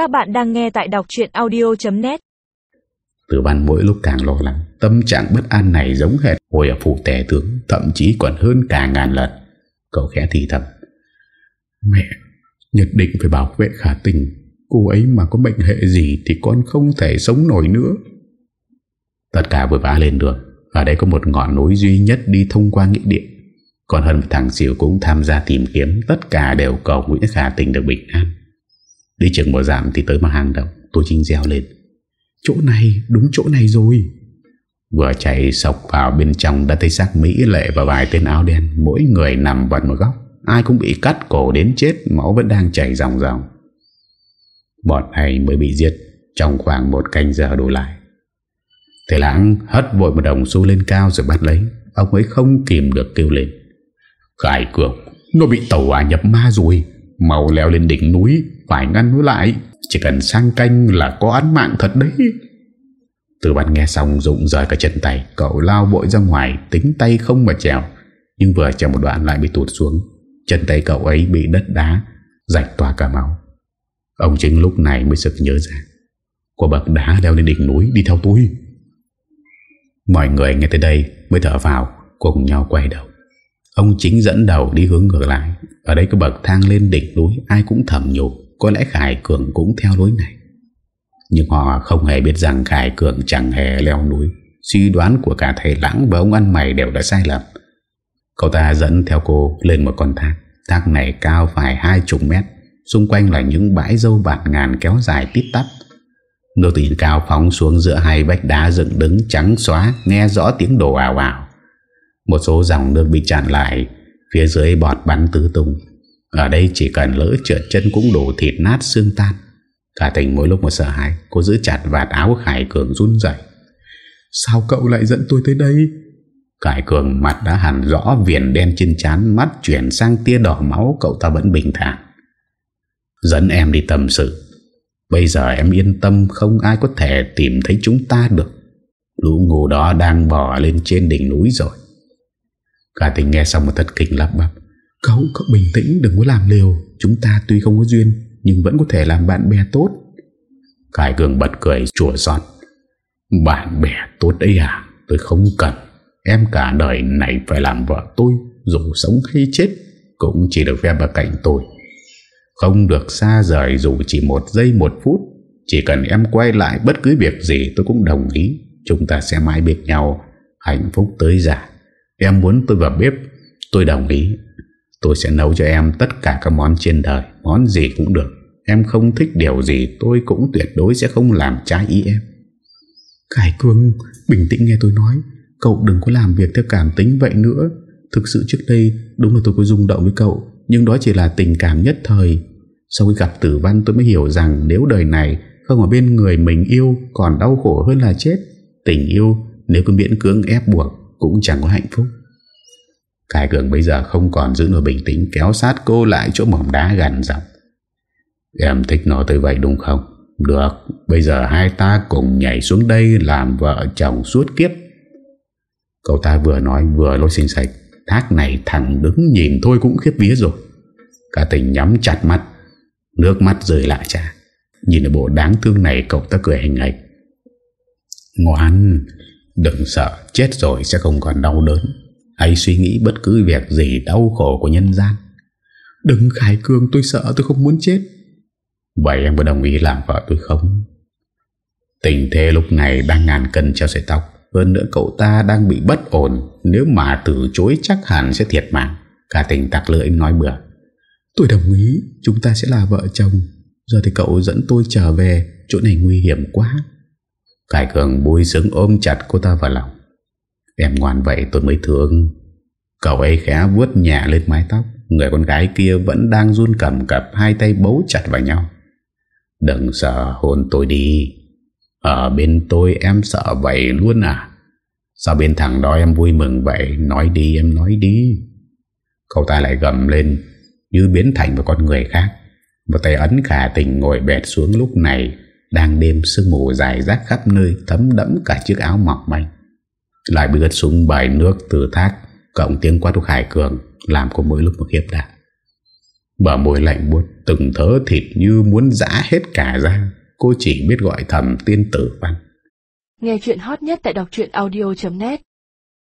Các bạn đang nghe tại đọc chuyện audio.net Từ văn mỗi lúc càng lo lắng, Tâm trạng bất an này giống hệt Hồi ở phủ tể tướng, Thậm chí còn hơn cả ngàn lần. Cậu khẽ thì thầm, Mẹ, nhất định phải bảo vệ khả tình. Cô ấy mà có bệnh hệ gì Thì con không thể sống nổi nữa. Tất cả vừa vã lên đường. Ở đây có một ngọn núi duy nhất Đi thông qua nghĩa địa. Còn hơn thằng xỉu cũng tham gia tìm kiếm, Tất cả đều cầu Nguyễn Khả Tình được bình an. Đi chừng một giảm thì tới một hang động Tôi Trinh reo lên. Chỗ này đúng chỗ này rồi. Vừa chạy sọc vào bên trong Đã thấy xác Mỹ lệ và vài tên áo đen Mỗi người nằm vật một góc. Ai cũng bị cắt cổ đến chết Máu vẫn đang chảy ròng ròng. Bọn này mới bị giết Trong khoảng một canh giờ đổ lại. Thầy lãng hất vội một đồng xu lên cao rồi bắt lấy. Ông ấy không kìm được kêu lên. Khải cường Nó bị tàu hỏa nhập ma rồi Màu leo lên đỉnh núi, Phải ngăn nó lại. Chỉ cần sang canh là có án mạng thật đấy. Từ bạn nghe xong rụng rời cả chân tay, Cậu lao bội ra ngoài, Tính tay không mà trèo. Nhưng vừa trèo một đoạn lại bị tụt xuống. Chân tay cậu ấy bị đất đá, Rạch tỏa cả máu. Ông chính lúc này mới sực nhớ ra. Của bậc đá leo lên đỉnh núi, Đi theo tôi. Mọi người nghe tới đây mới thở vào, Cùng nhau quay đầu. Ông chính dẫn đầu đi hướng ngược lại. Ở đây có bậc thang lên đỉnh núi, Ai cũng thầm nhủ, Có lẽ Khải Cường cũng theo lối này. Nhưng họ không hề biết rằng Khải Cường chẳng hề leo núi. Suy đoán của cả thầy Lãng và ông ăn mày đều đã sai lầm. Cậu ta dẫn theo cô lên một con thang Thác này cao phải hai chục mét, Xung quanh là những bãi dâu bạt ngàn kéo dài tít tắp. Nước tỉnh cao phóng xuống giữa hai vách đá dựng đứng trắng xóa, Nghe rõ tiếng đồ ào ào. Một số dòng nước bị chặn lại Phía dưới bọt bắn tứ tung. Ở đây chỉ cần lỡ trượt chân cũng đổ thịt nát xương tan. Cả tình mỗi lúc một sợ hãi Cô giữ chặt vạt áo Khải Cường run dậy Sao cậu lại dẫn tôi tới đây? Khải Cường mặt đã hẳn rõ Viền đen trên chán Mắt chuyển sang tia đỏ máu Cậu ta vẫn bình thản. Dẫn em đi tâm sự. Bây giờ em yên tâm Không ai có thể tìm thấy chúng ta được. Lũ ngủ đó đang bỏ lên trên đỉnh núi rồi Cả tình nghe xong một thật kinh lắp bắp. Cậu, cậu bình tĩnh đừng có làm liều. Chúng ta tuy không có duyên Nhưng vẫn có thể làm bạn bè tốt. Khải Cường bật cười chùa giọt Bạn bè tốt đấy à? Tôi không cần. Em cả đời này phải làm vợ tôi Dù sống hay chết Cũng chỉ được phép ở cạnh tôi. Không được xa rời dù chỉ một giây một phút. Chỉ cần em quay lại bất cứ việc gì tôi cũng đồng ý. Chúng ta sẽ mãi biết nhau. Hạnh phúc tới già Em muốn tôi vào bếp, Tôi đồng ý. Tôi sẽ nấu cho em tất cả các món trên đời, Món gì cũng được. Em không thích điều gì, tôi cũng tuyệt đối sẽ không làm trái ý em. Khải Cương Bình tĩnh nghe tôi nói. Cậu đừng có làm việc theo cảm tính vậy nữa. Thực sự trước đây, đúng là tôi có rung động với cậu, Nhưng đó chỉ là tình cảm nhất thời. Sau khi gặp tử văn, tôi mới hiểu rằng Nếu đời này không ở bên người mình yêu, Còn đau khổ hơn là chết. Tình yêu, nếu cứ miễn cưỡng ép buộc cũng chẳng có hạnh phúc. Khải Cường bây giờ không còn giữ nổi bình tĩnh, Kéo sát cô lại chỗ mỏng đá gần dọc Em thích nó tới vậy đúng không? Được, Bây giờ hai ta cùng nhảy xuống đây Làm vợ chồng suốt kiếp. Cậu ta vừa nói vừa lôi xinh sạch Thác này thẳng đứng nhìn thôi cũng khiếp vía rồi. Cả tình nhắm chặt mắt, Nước mắt rơi lại cha Nhìn ở bộ đáng thương này, cậu ta cười hình hạch. Ngoan Đừng sợ chết rồi sẽ không còn đau đớn. Hãy suy nghĩ bất cứ việc gì đau khổ của nhân gian. Đừng Khải Cương tôi sợ tôi không muốn chết. Vậy em có đồng ý làm vợ tôi không? Tình thế lúc này đang ngàn cân treo sợi tóc. Hơn nữa cậu ta đang bị bất ổn. Nếu mà từ chối chắc hẳn sẽ thiệt mạng. Cả tình tặc lưỡi nói bừa. Tôi đồng ý Chúng ta sẽ là vợ chồng. Giờ thì cậu dẫn tôi trở về Chỗ này nguy hiểm quá Khải Cường vui sướng ôm chặt cô ta vào lòng. Em ngoan vậy tôi mới thương. Cậu ấy khẽ vuốt nhẹ lên mái tóc. Người con gái kia vẫn đang run cầm cập, Hai tay bấu chặt vào nhau. Đừng sợ hôn tôi đi. Ở bên tôi em sợ vậy luôn à? Sao bên thằng đó em vui mừng vậy? Nói đi, em nói đi. Cậu ta lại gầm lên Như biến thành một con người khác. Một tay ấn khả tình ngồi bẹt xuống lúc này. Đang đêm sương mù dài rác khắp nơi, Thấm đẫm cả chiếc áo mỏng manh Lại bị bước xuống bởi nước từ thác Cộng tiếng quát của Khải Cường Làm cô mỗi lúc một hiếp đạt Bờ môi lạnh buốt, Từng thớ thịt như muốn giã hết cả ra Cô chỉ biết gọi thầm tiên tử văn. Nghe chuyện hot nhất tại đọc audio.net